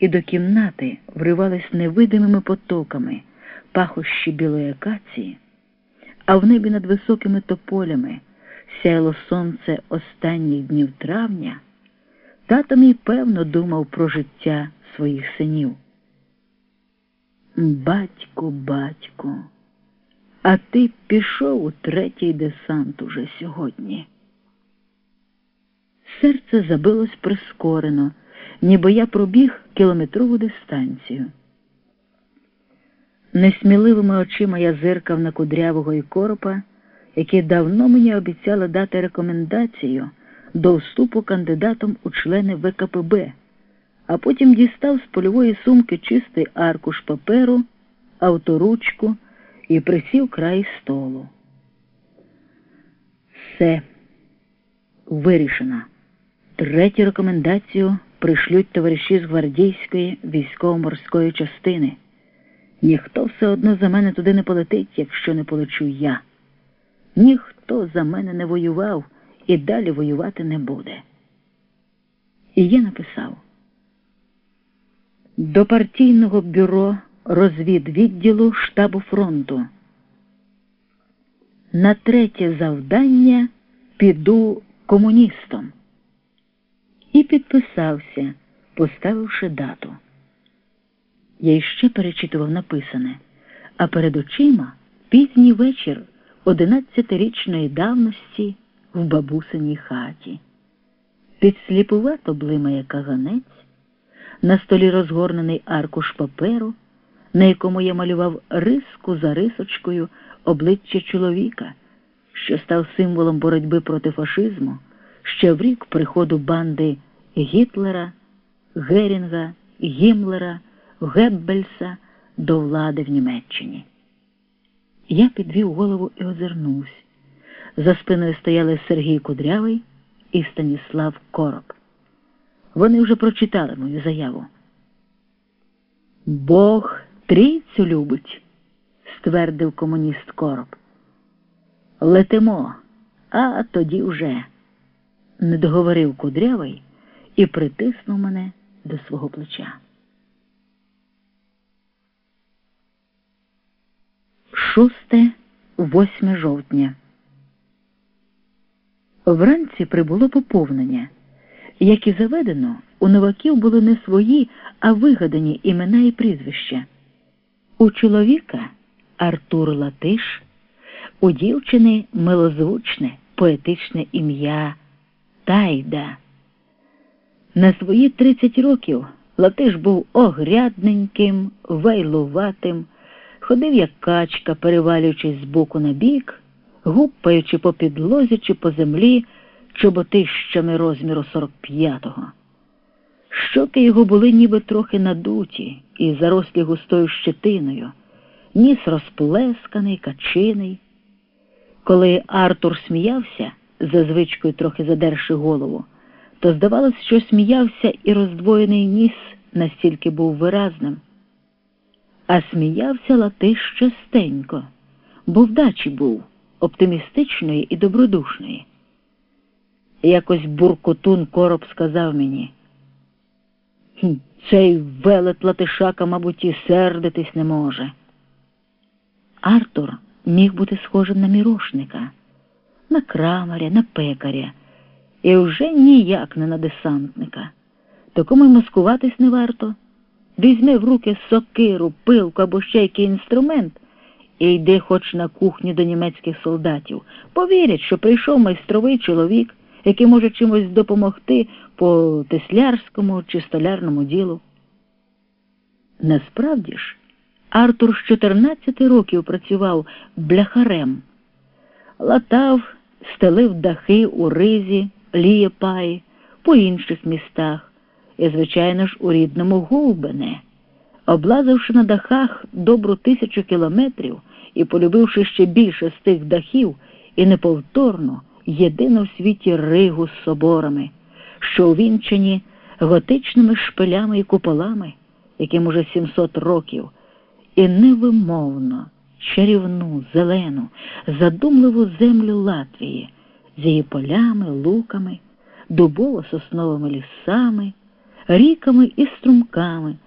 і до кімнати вривались невидимими потоками пахощі білої акації, а в небі над високими тополями сяяло сонце останніх днів травня, тато мій певно думав про життя своїх синів. Батько, батько, а ти пішов у третій десант уже сьогодні. Серце забилось прискорено, ніби я пробіг кілометрову дистанцію. Несміливими очима я зиркав на кудрявого і коропа, які давно мені обіцяли дати рекомендацію до вступу кандидатом у члени ВКПБ, а потім дістав з польової сумки чистий аркуш паперу, авторучку і присів край столу. Все вирішено. Третю рекомендацію пришлють товариші з гвардійської військово-морської частини. Ніхто все одно за мене туди не полетить, якщо не полечу я. Ніхто за мене не воював і далі воювати не буде. І я написав до партійного бюро розвідвідділу штабу фронту. На третє завдання піду комуністом. І підписався, поставивши дату. Я іще перечитував написане, а перед очима пізній вечір одинадцятирічної давності в бабусиній хаті. Підсліпувато блимає каганець, на столі розгорнений аркуш паперу, на якому я малював риску за рисочкою обличчя чоловіка, що став символом боротьби проти фашизму ще в рік приходу банди Гітлера, Герінга, Гімлера. Геббельса до влади в Німеччині. Я підвів голову і озирнувся. За спиною стояли Сергій Кудрявий і Станіслав Короб. Вони вже прочитали мою заяву. Бог трійцю любить, ствердив комуніст Короб. Летимо, а тоді вже, не договорив Кудрявий і притиснув мене до свого плеча. 6-8 жовтня. Вранці прибуло поповнення. Як і заведено, у новаків були не свої, а вигадані імена і прізвища. У чоловіка Артур Латиш, у дівчини милозвучне, поетичне ім'я Тайда. На свої 30 років Латиш був огрядненьким, вейлуватим ходив, як качка, перевалюючись з боку на бік, гупаючи по підлозі чи по землі чоботищами розміру 45-го. Щоки його були ніби трохи надуті і зарослі густою щетиною, ніс розплесканий, качиний. Коли Артур сміявся, за звичкою трохи задерши голову, то здавалось, що сміявся і роздвоєний ніс настільки був виразним а сміявся Латиш частенько, бо вдачі був оптимістичної і добродушної. Якось буркотун короб сказав мені, цей велет Латишака, мабуть, і сердитись не може. Артур міг бути схожим на мірошника, на крамаря, на пекаря, і вже ніяк не на десантника. Такому й маскуватись не варто. Візьми в руки сокиру, пилку або ще який інструмент і йди хоч на кухню до німецьких солдатів. Повірять, що прийшов майстровий чоловік, який може чимось допомогти по теслярському чи столярному ділу. Насправді ж, Артур з 14 років працював бляхарем, латав, стелив дахи у ризі, лієпаї, по інших містах і, звичайно ж, у рідному Гулбене. Облазивши на дахах добру тисячу кілометрів і полюбивши ще більше з тих дахів і неповторно єдину в світі ригу з соборами, що увінчені готичними шпилями і куполами, яким уже 700 років, і невимовно чарівну, зелену, задумливу землю Латвії з її полями, луками, дубово-сосновими лісами ріками і струмками.